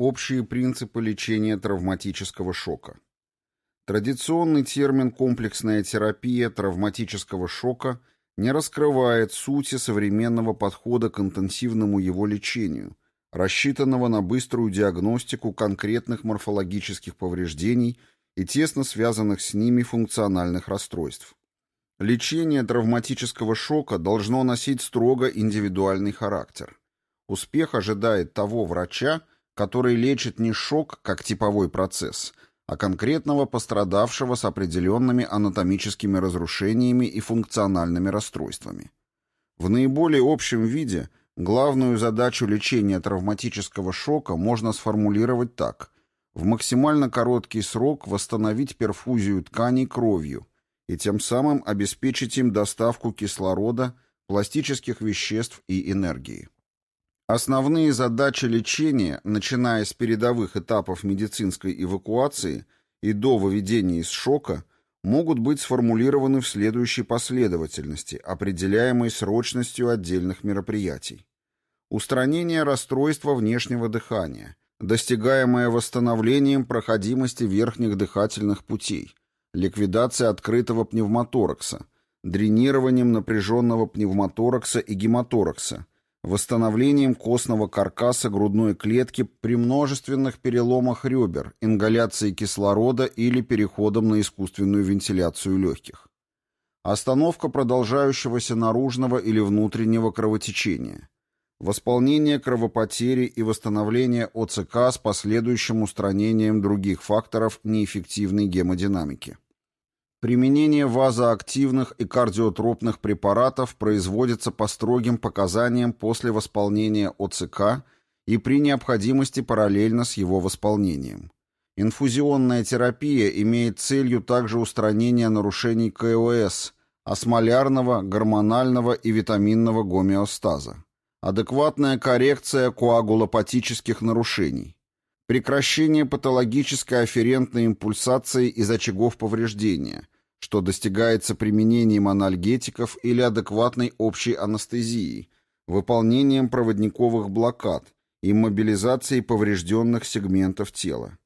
Общие принципы лечения травматического шока. Традиционный термин «комплексная терапия травматического шока» не раскрывает сути современного подхода к интенсивному его лечению, рассчитанного на быструю диагностику конкретных морфологических повреждений и тесно связанных с ними функциональных расстройств. Лечение травматического шока должно носить строго индивидуальный характер. Успех ожидает того врача, который лечит не шок как типовой процесс, а конкретного пострадавшего с определенными анатомическими разрушениями и функциональными расстройствами. В наиболее общем виде главную задачу лечения травматического шока можно сформулировать так – в максимально короткий срок восстановить перфузию тканей кровью и тем самым обеспечить им доставку кислорода, пластических веществ и энергии. Основные задачи лечения, начиная с передовых этапов медицинской эвакуации и до выведения из шока, могут быть сформулированы в следующей последовательности, определяемой срочностью отдельных мероприятий. Устранение расстройства внешнего дыхания, достигаемое восстановлением проходимости верхних дыхательных путей, ликвидация открытого пневмоторакса, дренированием напряженного пневмоторакса и гемоторакса, восстановлением костного каркаса грудной клетки при множественных переломах ребер, ингаляцией кислорода или переходом на искусственную вентиляцию легких. Остановка продолжающегося наружного или внутреннего кровотечения. Восполнение кровопотери и восстановление ОЦК с последующим устранением других факторов неэффективной гемодинамики. Применение вазоактивных и кардиотропных препаратов производится по строгим показаниям после восполнения ОЦК и при необходимости параллельно с его восполнением. Инфузионная терапия имеет целью также устранение нарушений КОС, осмолярного, гормонального и витаминного гомеостаза. Адекватная коррекция коагулопатических нарушений. Прекращение патологической афферентной импульсации из очагов повреждения, что достигается применением анальгетиков или адекватной общей анестезией, выполнением проводниковых блокад и мобилизацией поврежденных сегментов тела.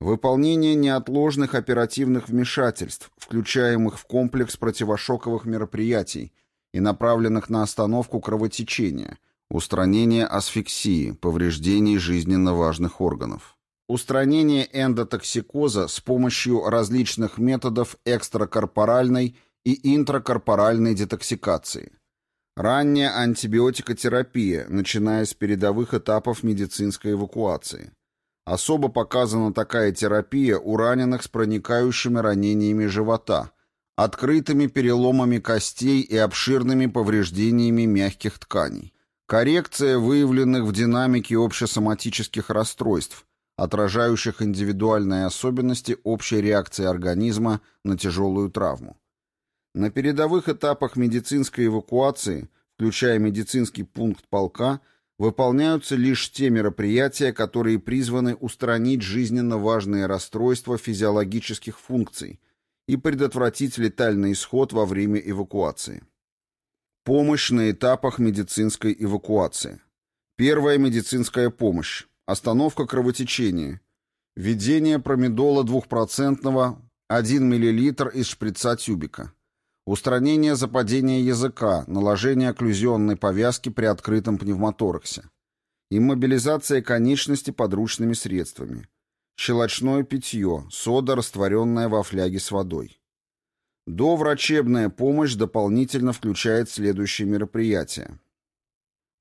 Выполнение неотложных оперативных вмешательств, включаемых в комплекс противошоковых мероприятий и направленных на остановку кровотечения, устранение асфиксии, повреждений жизненно важных органов. Устранение эндотоксикоза с помощью различных методов экстракорпоральной и интракорпоральной детоксикации. Ранняя антибиотикотерапия, начиная с передовых этапов медицинской эвакуации. Особо показана такая терапия у раненых с проникающими ранениями живота, открытыми переломами костей и обширными повреждениями мягких тканей. Коррекция выявленных в динамике общесоматических расстройств, отражающих индивидуальные особенности общей реакции организма на тяжелую травму. На передовых этапах медицинской эвакуации, включая медицинский пункт полка, выполняются лишь те мероприятия, которые призваны устранить жизненно важные расстройства физиологических функций и предотвратить летальный исход во время эвакуации. Помощь на этапах медицинской эвакуации. Первая медицинская помощь. Остановка кровотечения. Введение промедола двухпроцентного 1 мл из шприца тюбика. Устранение западения языка, наложение окклюзионной повязки при открытом пневмотораксе. Иммобилизация конечности подручными средствами. Щелочное питье, сода, растворенная во фляге с водой. Доврачебная помощь дополнительно включает следующие мероприятия.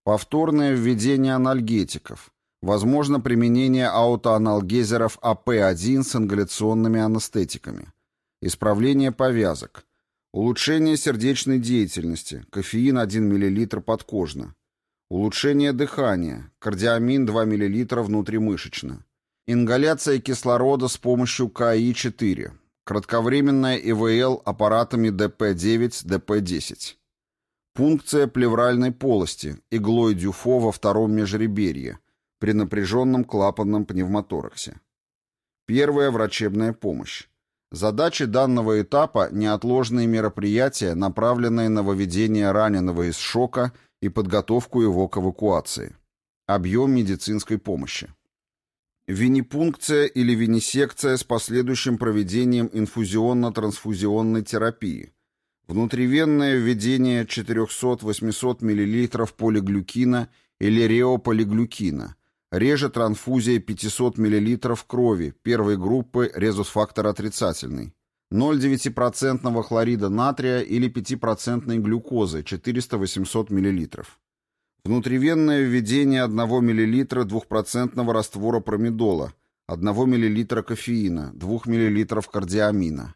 Повторное введение анальгетиков – Возможно применение аутоаналгезеров АП1 с ингаляционными анестетиками. Исправление повязок. Улучшение сердечной деятельности. Кофеин 1 мл подкожно. Улучшение дыхания. Кардиамин 2 мл внутримышечно. Ингаляция кислорода с помощью КАИ-4. Кратковременная ИВЛ аппаратами ДП-9, ДП-10. Пункция плевральной полости, иглой Дюфо во втором межреберье, при напряженном клапанном пневмотораксе. Первая врачебная помощь. Задачи данного этапа – неотложные мероприятия, направленные на выведение раненого из шока и подготовку его к эвакуации. Объем медицинской помощи. Винипункция или винисекция с последующим проведением инфузионно-трансфузионной терапии. Внутривенное введение 400-800 мл полиглюкина или реополиглюкина. Реже трансфузия 500 мл крови первой группы резус-фактор отрицательный. 0,9% хлорида натрия или 5% глюкозы 400-800 мл. Внутривенное введение 1 мл двухпроцентного раствора промедола, 1 мл кофеина, 2 мл кардиамина.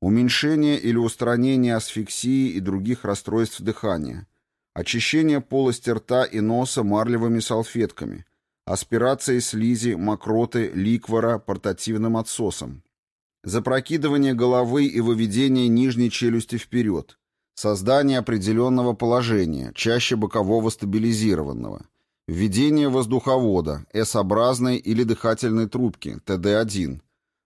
Уменьшение или устранение асфиксии и других расстройств дыхания. Очищение полости рта и носа марлевыми салфетками. Аспирация слизи, мокроты, ликвора портативным отсосом. Запрокидывание головы и выведение нижней челюсти вперед. Создание определенного положения, чаще бокового стабилизированного. Введение воздуховода, S-образной или дыхательной трубки, ТД-1.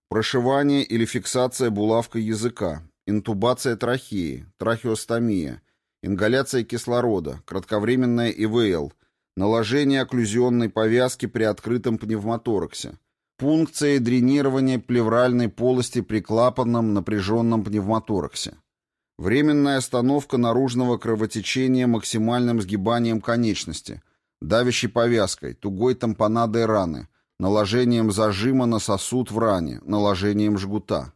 Прошивание или фиксация булавкой языка, интубация трахеи, трахеостомия, ингаляция кислорода, кратковременная ИВЛ, наложение окклюзионной повязки при открытом пневмотораксе, пункция и дренирование плевральной полости при клапанном напряженном пневмотораксе. Временная остановка наружного кровотечения максимальным сгибанием конечности, давящей повязкой, тугой тампонадой раны, наложением зажима на сосуд в ране, наложением жгута.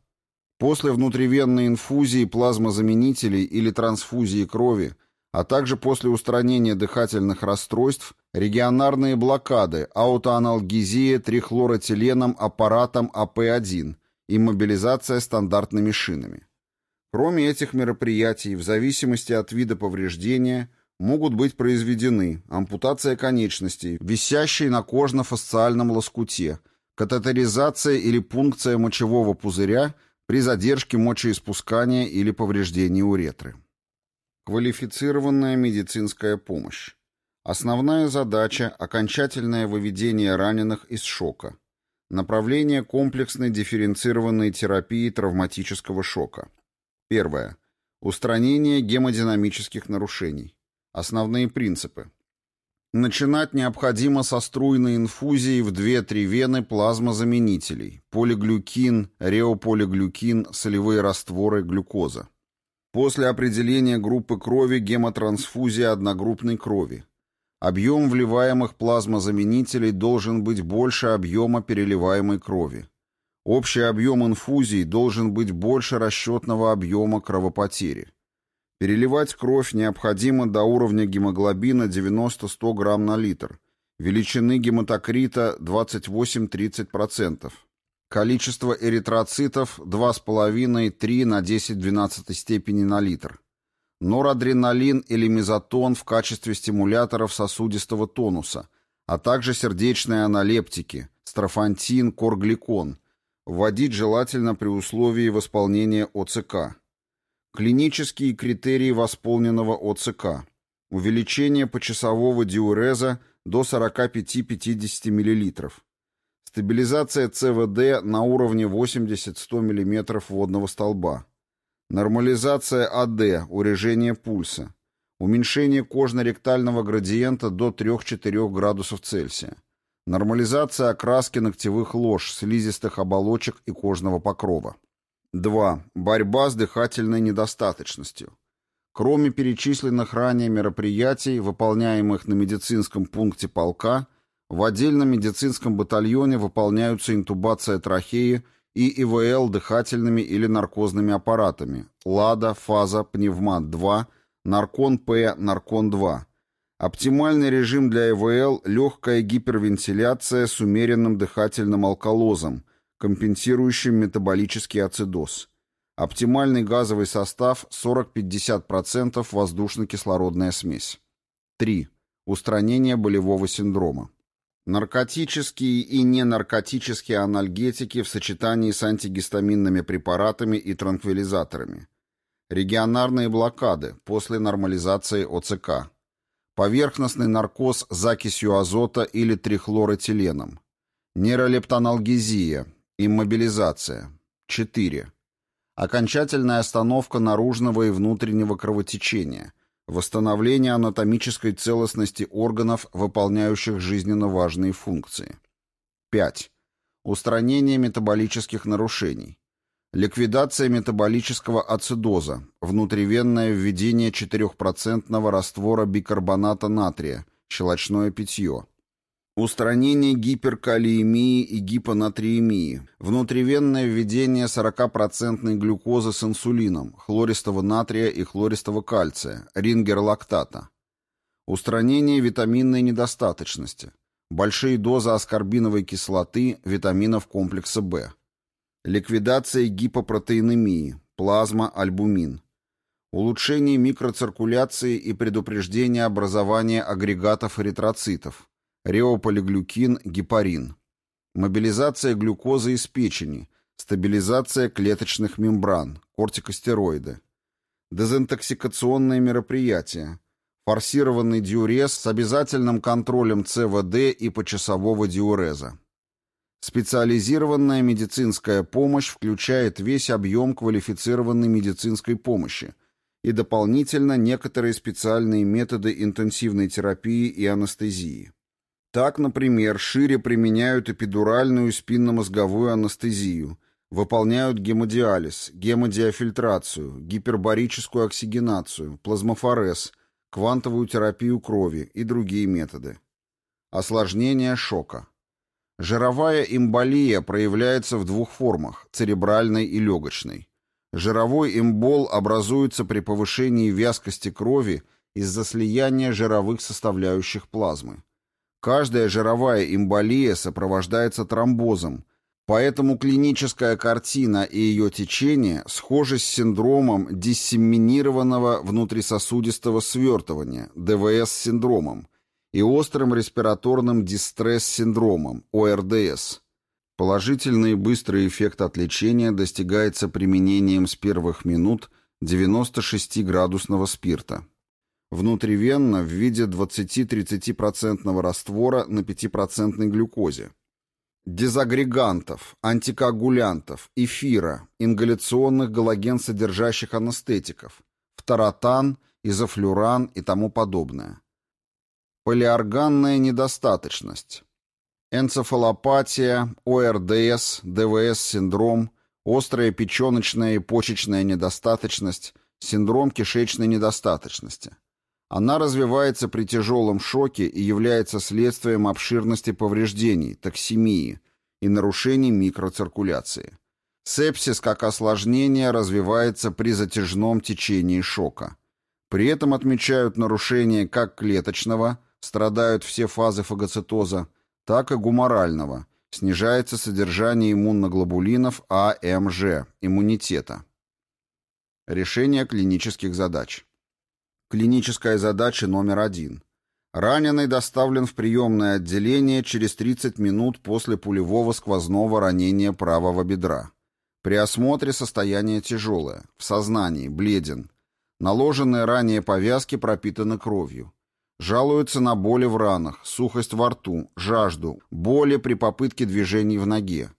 После внутривенной инфузии плазмозаменителей или трансфузии крови, а также после устранения дыхательных расстройств, регионарные блокады, аутоаналгезия трихлоротиленом аппаратом АП-1 и мобилизация стандартными шинами. Кроме этих мероприятий, в зависимости от вида повреждения, могут быть произведены ампутация конечностей, висящей на кожно-фасциальном лоскуте, катетеризация или пункция мочевого пузыря при задержке мочеиспускания или повреждении уретры. Квалифицированная медицинская помощь. Основная задача – окончательное выведение раненых из шока. Направление комплексной дифференцированной терапии травматического шока. Первое. Устранение гемодинамических нарушений. Основные принципы. Начинать необходимо со струйной инфузии в 2-3 вены плазмозаменителей, полиглюкин, реополиглюкин, солевые растворы, глюкоза. После определения группы крови гемотрансфузия одногруппной крови. Объем вливаемых плазмозаменителей должен быть больше объема переливаемой крови. Общий объем инфузий должен быть больше расчетного объема кровопотери. Переливать кровь необходимо до уровня гемоглобина 90-100 грамм на литр, величины гематокрита 28-30%, количество эритроцитов 2,5-3 на 10-12 степени на литр, норадреналин или мезотон в качестве стимуляторов сосудистого тонуса, а также сердечные аналептики, строфантин, коргликон – Вводить желательно при условии восполнения ОЦК. Клинические критерии восполненного ОЦК. Увеличение почасового диуреза до 45-50 мл. Стабилизация ЦВД на уровне 80-100 мм водного столба. Нормализация АД, урежение пульса. Уменьшение кожно-ректального градиента до 3-4 градусов Цельсия. Нормализация окраски ногтевых лож, слизистых оболочек и кожного покрова. 2. Борьба с дыхательной недостаточностью. Кроме перечисленных ранее мероприятий, выполняемых на медицинском пункте полка, в отдельном медицинском батальоне выполняются интубация трахеи и ИВЛ дыхательными или наркозными аппаратами ЛАДА, ФАЗа, Пневмат-2, Наркон-П, Наркон-2, Оптимальный режим для ИВЛ – легкая гипервентиляция с умеренным дыхательным алкалозом, компенсирующим метаболический ацидоз. Оптимальный газовый состав – 40-50% воздушно-кислородная смесь. 3. Устранение болевого синдрома. Наркотические и ненаркотические анальгетики в сочетании с антигистаминными препаратами и транквилизаторами. Регионарные блокады после нормализации ОЦК поверхностный наркоз закисью азота или трихлоротиленом, нейролептоналгезия, иммобилизация. 4. Окончательная остановка наружного и внутреннего кровотечения, восстановление анатомической целостности органов, выполняющих жизненно важные функции. 5. устранение метаболических нарушений, ликвидация метаболического ацидоза, внутривенное введение 4% раствора бикарбоната натрия, щелочное питье, устранение гиперкалиемии и гипонатриемии, внутривенное введение 40% глюкозы с инсулином, хлористого натрия и хлористого кальция, рингерлактата, устранение витаминной недостаточности, большие дозы аскорбиновой кислоты, витаминов комплекса В, ликвидация гипопротеинемии, плазма, альбумин, улучшение микроциркуляции и предупреждение образования агрегатов эритроцитов, реополиглюкин, гепарин, мобилизация глюкозы из печени, стабилизация клеточных мембран, кортикостероиды, дезинтоксикационные мероприятия, форсированный диурез с обязательным контролем ЦВД и почасового диуреза. Специализированная медицинская помощь включает весь объем квалифицированной медицинской помощи и дополнительно некоторые специальные методы интенсивной терапии и анестезии. Так, например, шире применяют эпидуральную спинномозговую анестезию, выполняют гемодиализ, гемодиафильтрацию, гипербарическую оксигенацию, плазмофорез, квантовую терапию крови и другие методы. Осложнение шока. Жировая эмболия проявляется в двух формах – церебральной и легочной. Жировой эмбол образуется при повышении вязкости крови из-за слияния жировых составляющих плазмы. Каждая жировая эмболия сопровождается тромбозом, Поэтому клиническая картина и ее течение схожи с синдромом диссеминированного внутрисосудистого свертывания, ДВС-синдромом, и острым респираторным дистресс-синдромом, ОРДС. Положительный быстрый эффект от лечения достигается применением с первых минут 96-градусного спирта. Внутривенно в виде 20-30% раствора на 5% глюкозе дезагрегантов, антикоагулянтов, эфира, ингаляционных галоген-содержащих анестетиков, фторотан, изофлюран и тому подобное. Полиорганная недостаточность. Энцефалопатия, ОРДС, ДВС-синдром, острая печеночная и почечная недостаточность, синдром кишечной недостаточности. Она развивается при тяжелом шоке и является следствием обширности повреждений, токсемии и нарушений микроциркуляции. Сепсис как осложнение развивается при затяжном течении шока. При этом отмечают нарушения как клеточного, страдают все фазы фагоцитоза, так и гуморального, снижается содержание иммуноглобулинов АМЖ, иммунитета. Решение клинических задач. Клиническая задача номер один. Раненый доставлен в приемное отделение через 30 минут после пулевого сквозного ранения правого бедра. При осмотре состояние тяжелое, в сознании, бледен. Наложенные ранее повязки пропитаны кровью. Жалуются на боли в ранах, сухость во рту, жажду, боли при попытке движений в ноге.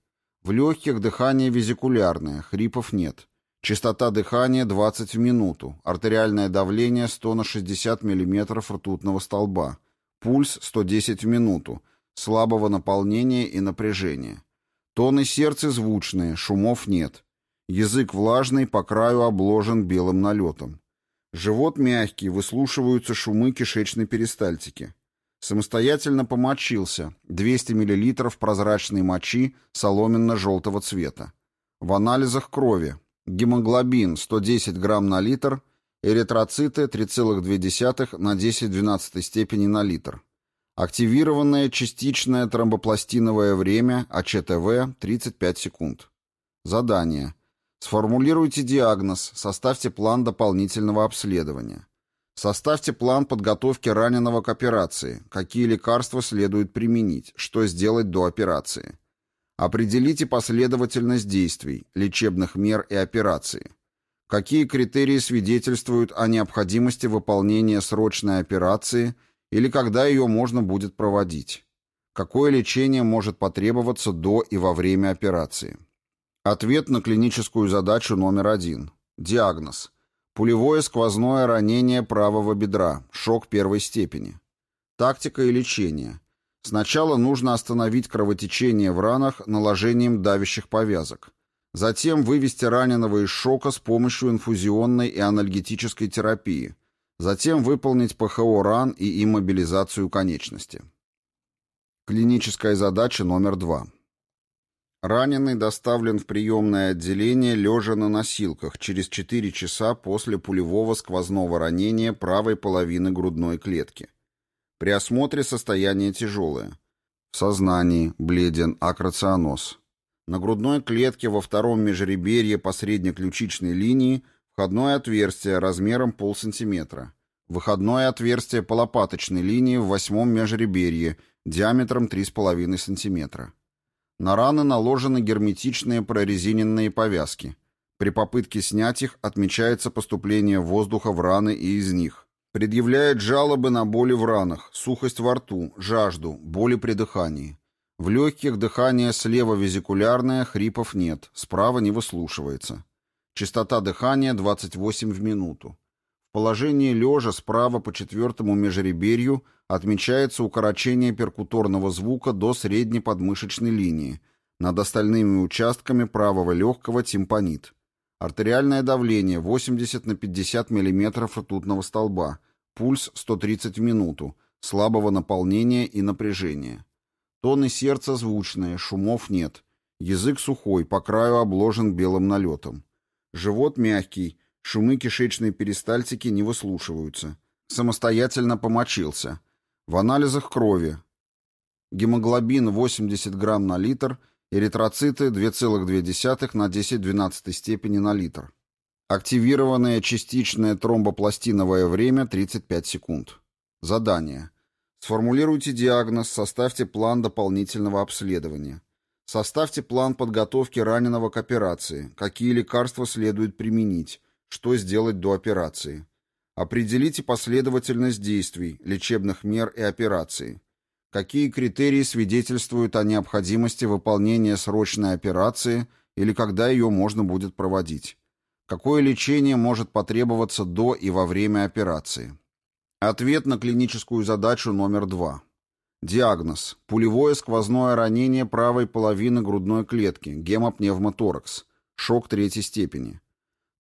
В легких дыхание визикулярное, хрипов нет. Частота дыхания 20 в минуту, артериальное давление 100 на 60 мм ртутного столба, пульс 110 в минуту, слабого наполнения и напряжения. Тоны сердца звучные, шумов нет. Язык влажный, по краю обложен белым налетом. Живот мягкий, выслушиваются шумы кишечной перистальтики. Самостоятельно помочился, 200 мл прозрачной мочи соломенно-желтого цвета. В анализах крови Гемоглобин 110 грамм на литр, эритроциты 3,2 на 10-12 степени на литр. Активированное частичное тромбопластиновое время, АЧТВ, 35 секунд. Задание. Сформулируйте диагноз, составьте план дополнительного обследования. Составьте план подготовки раненого к операции, какие лекарства следует применить, что сделать до операции. Определите последовательность действий, лечебных мер и операции. Какие критерии свидетельствуют о необходимости выполнения срочной операции или когда ее можно будет проводить? Какое лечение может потребоваться до и во время операции? Ответ на клиническую задачу номер один. Диагноз. Пулевое сквозное ранение правого бедра, шок первой степени. Тактика и лечение. Сначала нужно остановить кровотечение в ранах наложением давящих повязок. Затем вывести раненого из шока с помощью инфузионной и анальгетической терапии. Затем выполнить ПХО ран и иммобилизацию конечности. Клиническая задача номер два. Раненый доставлен в приемное отделение лежа на носилках через 4 часа после пулевого сквозного ранения правой половины грудной клетки. При осмотре состояние тяжелое. В сознании, бледен, акрационоз. На грудной клетке во втором межреберье по среднеключичной линии входное отверстие размером полсантиметра. Выходное отверстие по лопаточной линии в восьмом межреберье диаметром 3,5 сантиметра. На раны наложены герметичные прорезиненные повязки. При попытке снять их отмечается поступление воздуха в раны и из них. Предъявляет жалобы на боли в ранах, сухость во рту, жажду, боли при дыхании. В легких дыхание слева визикулярное, хрипов нет, справа не выслушивается. Частота дыхания 28 в минуту. В положении лежа справа по четвертому межреберью отмечается укорочение перкуторного звука до средней подмышечной линии, над остальными участками правого легкого тимпанит. Артериальное давление 80 на 50 мм ртутного столба, пульс 130 в минуту, слабого наполнения и напряжения. Тоны сердца звучные, шумов нет. Язык сухой, по краю обложен белым налетом. Живот мягкий, Шумы кишечной перистальтики не выслушиваются. Самостоятельно помочился. В анализах крови. Гемоглобин 80 грамм на литр, эритроциты 2,2 на 10-12 степени на литр. Активированное частичное тромбопластиновое время 35 секунд. Задание. Сформулируйте диагноз, составьте план дополнительного обследования. Составьте план подготовки раненого к операции, какие лекарства следует применить, что сделать до операции. Определите последовательность действий, лечебных мер и операции. Какие критерии свидетельствуют о необходимости выполнения срочной операции или когда ее можно будет проводить. Какое лечение может потребоваться до и во время операции. Ответ на клиническую задачу номер два. Диагноз. Пулевое сквозное ранение правой половины грудной клетки, гемопневмоторакс, шок третьей степени.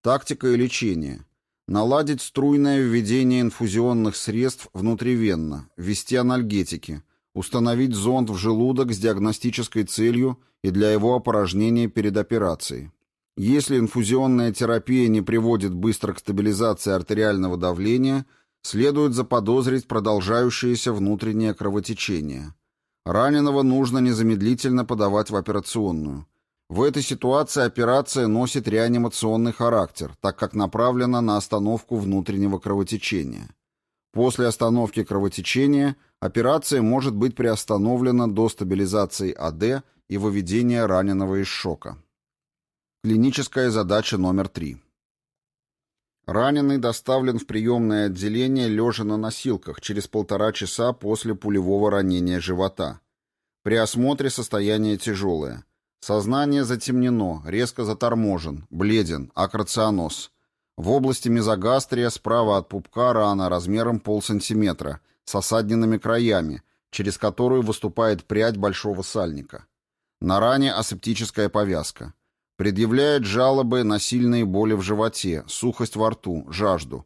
Тактика и лечение. Наладить струйное введение инфузионных средств внутривенно, ввести анальгетики, установить зонд в желудок с диагностической целью и для его опорожнения перед операцией. Если инфузионная терапия не приводит быстро к стабилизации артериального давления, следует заподозрить продолжающееся внутреннее кровотечение. Раненого нужно незамедлительно подавать в операционную. В этой ситуации операция носит реанимационный характер, так как направлена на остановку внутреннего кровотечения. После остановки кровотечения операция может быть приостановлена до стабилизации АД и выведения раненого из шока. Клиническая задача номер три. Раненый доставлен в приемное отделение лежа на носилках через полтора часа после пулевого ранения живота. При осмотре состояние тяжелое. Сознание затемнено, резко заторможен, бледен, акрационоз. В области мезогастрия справа от пупка рана размером полсантиметра, с осадненными краями, через которую выступает прядь большого сальника. На ране асептическая повязка. Предъявляет жалобы на сильные боли в животе, сухость во рту, жажду.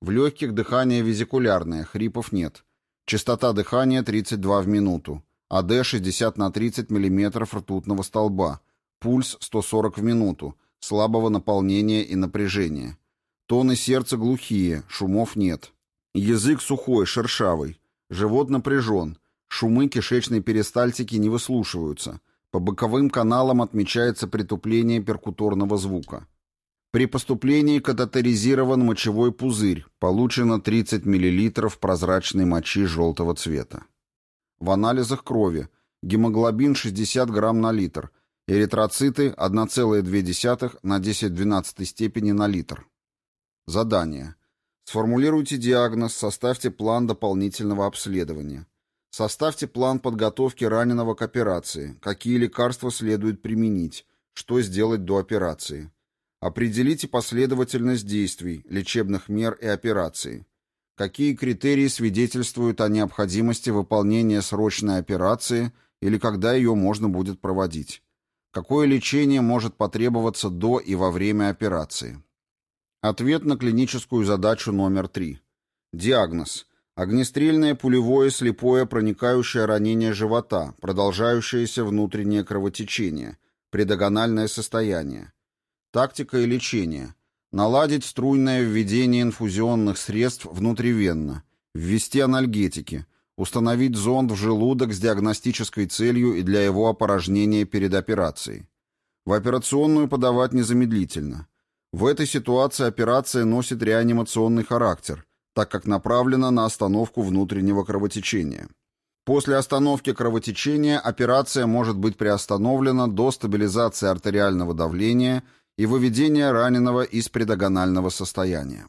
В легких дыхание визикулярное, хрипов нет. Частота дыхания 32 в минуту. АД 60 на 30 мм ртутного столба, пульс 140 в минуту, слабого наполнения и напряжения. Тоны сердца глухие, шумов нет. Язык сухой, шершавый. Живот напряжен. Шумы кишечной перистальтики не выслушиваются. По боковым каналам отмечается притупление перкуторного звука. При поступлении катетеризирован мочевой пузырь. Получено 30 мл прозрачной мочи желтого цвета. В анализах крови гемоглобин 60 грамм на литр, эритроциты 1,2 на 10-12 степени на литр. Задание. Сформулируйте диагноз, составьте план дополнительного обследования. Составьте план подготовки раненого к операции, какие лекарства следует применить, что сделать до операции. Определите последовательность действий, лечебных мер и операции. Какие критерии свидетельствуют о необходимости выполнения срочной операции или когда ее можно будет проводить? Какое лечение может потребоваться до и во время операции? Ответ на клиническую задачу номер три. Диагноз. Огнестрельное пулевое слепое проникающее ранение живота, продолжающееся внутреннее кровотечение, предогональное состояние. Тактика и лечение. Наладить струйное введение инфузионных средств внутривенно, ввести анальгетики, установить зонд в желудок с диагностической целью и для его опорожнения перед операцией. В операционную подавать незамедлительно. В этой ситуации операция носит реанимационный характер – так как направлена на остановку внутреннего кровотечения. После остановки кровотечения операция может быть приостановлена до стабилизации артериального давления и выведения раненого из предогонального состояния.